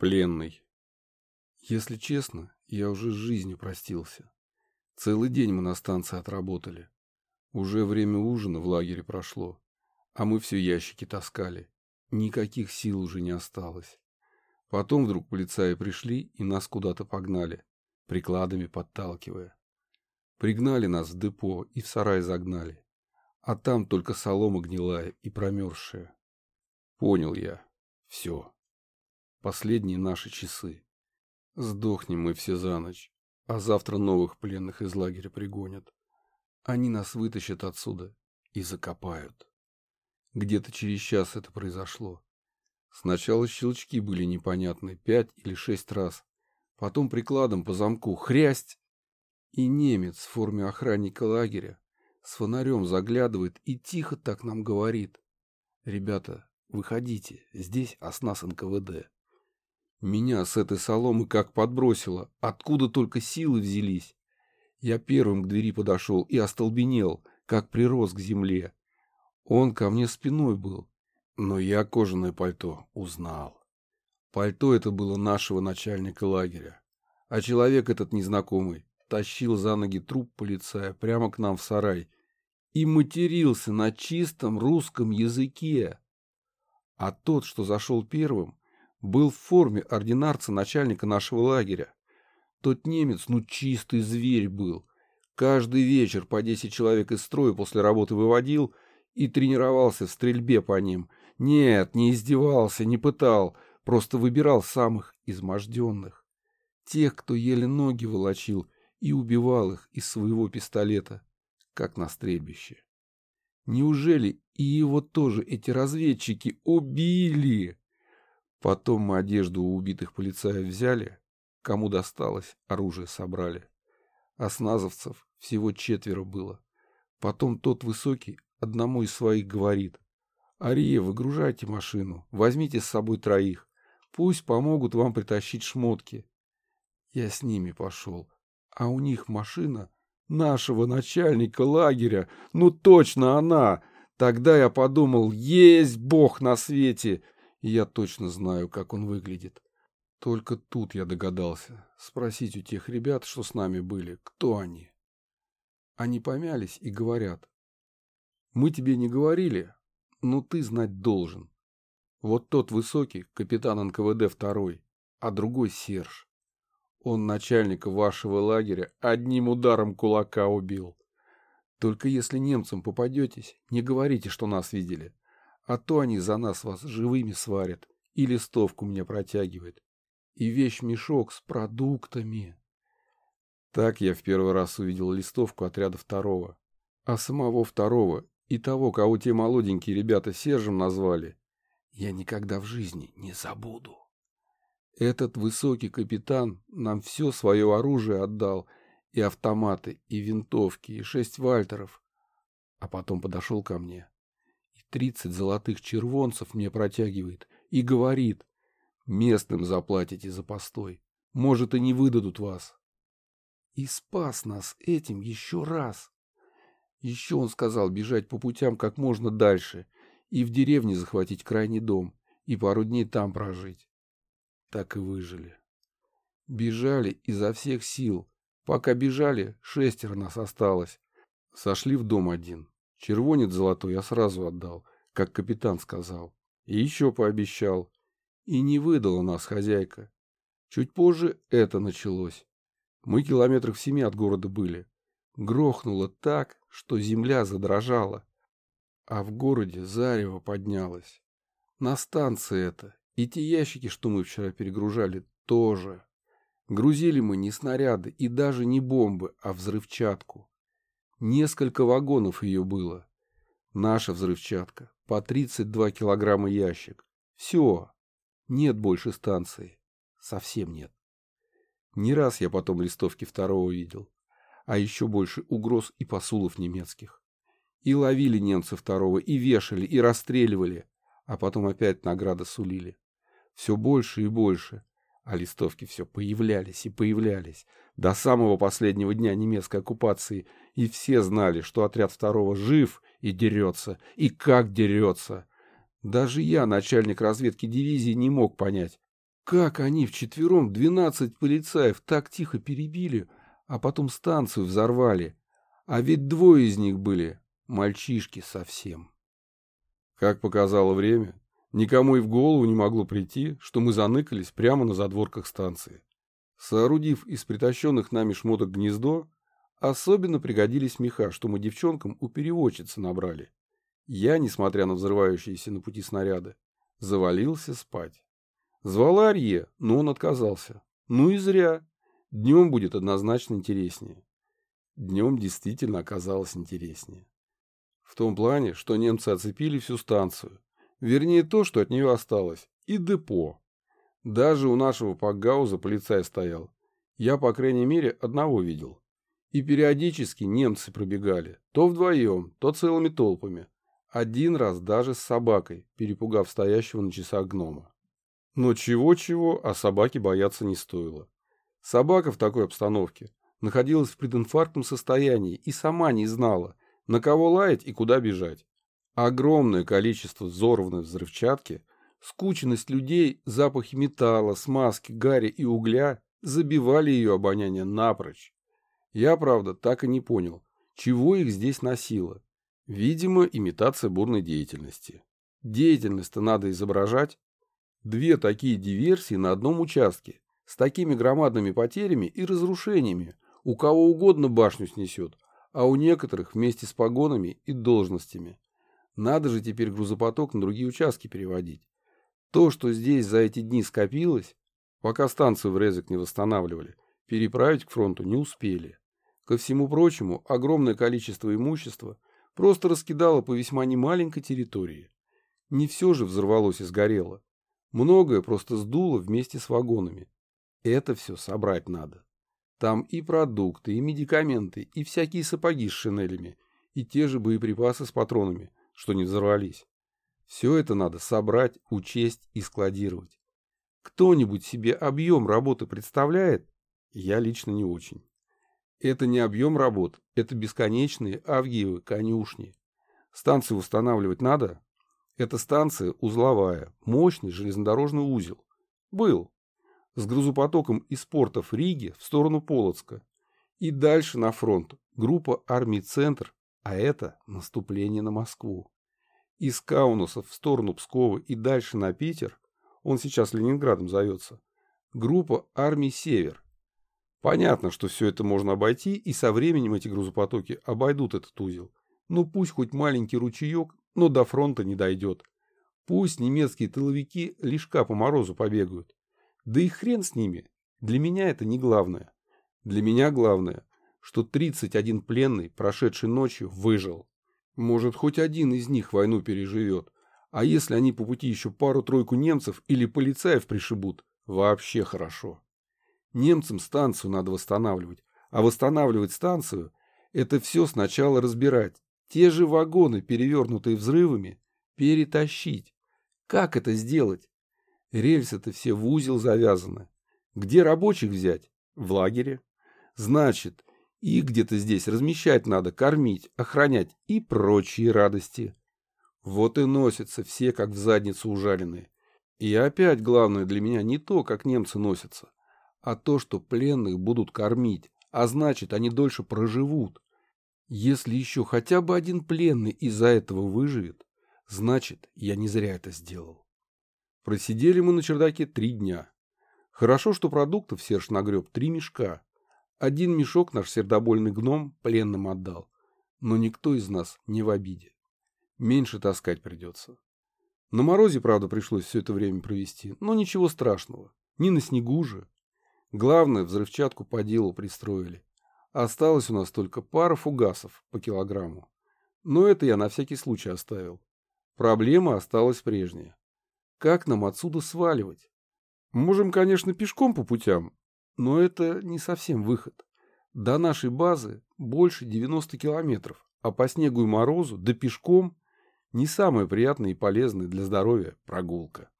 Пленный. Если честно, я уже с жизнью простился. Целый день мы на станции отработали. Уже время ужина в лагере прошло, а мы все ящики таскали. Никаких сил уже не осталось. Потом вдруг полицаи пришли и нас куда-то погнали, прикладами подталкивая. Пригнали нас в депо и в сарай загнали. А там только солома гнилая и промерзшая. Понял я. Все. Последние наши часы. Сдохнем мы все за ночь, а завтра новых пленных из лагеря пригонят. Они нас вытащат отсюда и закопают. Где-то через час это произошло. Сначала щелчки были непонятны, пять или шесть раз. Потом прикладом по замку хрясть. И немец в форме охранника лагеря с фонарем заглядывает и тихо так нам говорит. «Ребята, выходите, здесь оснас НКВД». Меня с этой соломы как подбросило, откуда только силы взялись. Я первым к двери подошел и остолбенел, как прирос к земле. Он ко мне спиной был, но я кожаное пальто узнал. Пальто это было нашего начальника лагеря, а человек этот незнакомый тащил за ноги труп полицая прямо к нам в сарай и матерился на чистом русском языке. А тот, что зашел первым, был в форме ординарца начальника нашего лагеря. Тот немец, ну чистый зверь был. Каждый вечер по десять человек из строя после работы выводил и тренировался в стрельбе по ним. Нет, не издевался, не пытал, просто выбирал самых изможденных. Тех, кто еле ноги волочил, и убивал их из своего пистолета, как на стрельбище. Неужели и его тоже эти разведчики убили? Потом мы одежду у убитых полицаев взяли, кому досталось, оружие собрали. А сназовцев всего четверо было. Потом тот высокий одному из своих говорит. «Ария, выгружайте машину, возьмите с собой троих. Пусть помогут вам притащить шмотки». Я с ними пошел. А у них машина нашего начальника лагеря. Ну точно она! Тогда я подумал, есть бог на свете и я точно знаю, как он выглядит. Только тут я догадался спросить у тех ребят, что с нами были, кто они. Они помялись и говорят. Мы тебе не говорили, но ты знать должен. Вот тот высокий, капитан НКВД второй, а другой Серж. Он начальника вашего лагеря одним ударом кулака убил. Только если немцам попадетесь, не говорите, что нас видели а то они за нас вас живыми сварят и листовку мне протягивают. И вещь-мешок с продуктами. Так я в первый раз увидел листовку отряда второго. А самого второго и того, кого те молоденькие ребята Сержем назвали, я никогда в жизни не забуду. Этот высокий капитан нам все свое оружие отдал, и автоматы, и винтовки, и шесть вальтеров. А потом подошел ко мне тридцать золотых червонцев мне протягивает и говорит, местным заплатите за постой, может и не выдадут вас. И спас нас этим еще раз. Еще он сказал бежать по путям как можно дальше и в деревне захватить крайний дом и пару дней там прожить. Так и выжили. Бежали изо всех сил. Пока бежали, шестеро нас осталось. Сошли в дом один. Червонец золотой я сразу отдал, как капитан сказал. И еще пообещал. И не выдала нас хозяйка. Чуть позже это началось. Мы километрах в семи от города были. Грохнуло так, что земля задрожала. А в городе зарево поднялось. На станции это. И те ящики, что мы вчера перегружали, тоже. Грузили мы не снаряды и даже не бомбы, а взрывчатку. Несколько вагонов ее было. Наша взрывчатка. По 32 килограмма ящик. Все. Нет больше станции. Совсем нет. Не раз я потом листовки второго видел. А еще больше угроз и посулов немецких. И ловили немцы второго, и вешали, и расстреливали. А потом опять награды сулили. Все больше и больше. А листовки все появлялись и появлялись. До самого последнего дня немецкой оккупации. И все знали, что отряд второго жив и дерется. И как дерется. Даже я, начальник разведки дивизии, не мог понять, Как они вчетвером двенадцать полицаев так тихо перебили, а потом станцию взорвали. А ведь двое из них были мальчишки совсем. Как показало время, никому и в голову не могло прийти, что мы заныкались прямо на задворках станции. Соорудив из притащенных нами шмоток гнездо, особенно пригодились меха, что мы девчонкам у переводчицы набрали. Я, несмотря на взрывающиеся на пути снаряды, завалился спать. Звала Арье, но он отказался. Ну и зря. Днем будет однозначно интереснее. Днем действительно оказалось интереснее. В том плане, что немцы оцепили всю станцию. Вернее, то, что от нее осталось. И депо. Даже у нашего пакгауза полицай стоял. Я, по крайней мере, одного видел. И периодически немцы пробегали. То вдвоем, то целыми толпами. Один раз даже с собакой, перепугав стоящего на часах гнома. Но чего-чего, а собаки бояться не стоило. Собака в такой обстановке находилась в прединфарктном состоянии и сама не знала, на кого лаять и куда бежать. Огромное количество взорванной взрывчатки, скученность людей, запахи металла, смазки, гари и угля забивали ее обоняние напрочь. Я, правда, так и не понял, чего их здесь носило. Видимо, имитация бурной деятельности. Деятельность-то надо изображать. Две такие диверсии на одном участке, с такими громадными потерями и разрушениями. У кого угодно башню снесет, а у некоторых вместе с погонами и должностями. Надо же теперь грузопоток на другие участки переводить. То, что здесь за эти дни скопилось, пока станцию в Резек не восстанавливали, переправить к фронту не успели. Ко всему прочему, огромное количество имущества – просто раскидала по весьма немаленькой территории. Не все же взорвалось и сгорело. Многое просто сдуло вместе с вагонами. Это все собрать надо. Там и продукты, и медикаменты, и всякие сапоги с шинелями, и те же боеприпасы с патронами, что не взорвались. Все это надо собрать, учесть и складировать. Кто-нибудь себе объем работы представляет? Я лично не очень. Это не объем работ, это бесконечные авгиевы конюшни. Станцию восстанавливать надо? Эта станция узловая, мощный железнодорожный узел. Был. С грузопотоком из портов Риги в сторону Полоцка. И дальше на фронт. Группа армий «Центр», а это наступление на Москву. Из Каунасов в сторону Пскова и дальше на Питер, он сейчас Ленинградом зовется, группа армий «Север», Понятно, что все это можно обойти, и со временем эти грузопотоки обойдут этот узел. Ну пусть хоть маленький ручеек, но до фронта не дойдет. Пусть немецкие тыловики лишка по морозу побегают. Да и хрен с ними. Для меня это не главное. Для меня главное, что 31 пленный, прошедший ночью, выжил. Может, хоть один из них войну переживет. А если они по пути еще пару-тройку немцев или полицаев пришибут, вообще хорошо. Немцам станцию надо восстанавливать, а восстанавливать станцию – это все сначала разбирать. Те же вагоны, перевернутые взрывами, перетащить. Как это сделать? Рельсы-то все в узел завязаны. Где рабочих взять? В лагере. Значит, их где-то здесь размещать надо, кормить, охранять и прочие радости. Вот и носятся все, как в задницу ужаленные. И опять главное для меня не то, как немцы носятся, а то, что пленных будут кормить, а значит, они дольше проживут. Если еще хотя бы один пленный из-за этого выживет, значит, я не зря это сделал. Просидели мы на чердаке три дня. Хорошо, что продуктов Серж нагреб три мешка. Один мешок наш сердобольный гном пленным отдал. Но никто из нас не в обиде. Меньше таскать придется. На морозе, правда, пришлось все это время провести, но ничего страшного. Не на снегу же. Главное, взрывчатку по делу пристроили. Осталось у нас только пара фугасов по килограмму. Но это я на всякий случай оставил. Проблема осталась прежняя. Как нам отсюда сваливать? Можем, конечно, пешком по путям, но это не совсем выход. До нашей базы больше 90 километров, а по снегу и морозу, да пешком, не самая приятная и полезная для здоровья прогулка.